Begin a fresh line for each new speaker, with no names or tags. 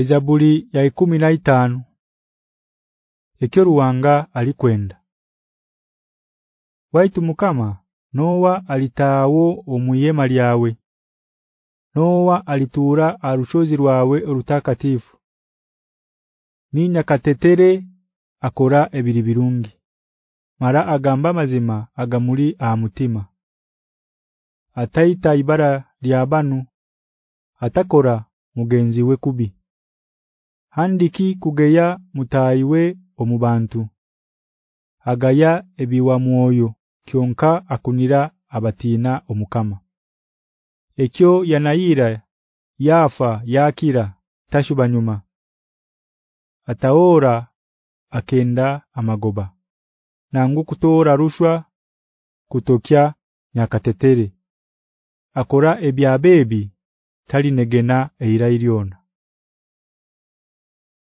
Ezabuli ya 15 Ekyoruwanga alikwenda Waitu mukama Noa alitaawo omuyema lyawe Noa alitura arushozi rwawe rutakatifu Ninya katetere akora ebiri birungi Mara agamba mazima agamuli amutima Ataita ibara lyabanu atakora mugenzi we kubi handiki kugeya mutaiwe omubantu agaya ebiwa mwoyo kyonka akunira abatina omukama ekyo yanayira yafa yakira tashuba nyuma ataora akenda amagoba nangu kutora rushwa kutokya nyakatetere akora ebya bebi tali negena eira iliona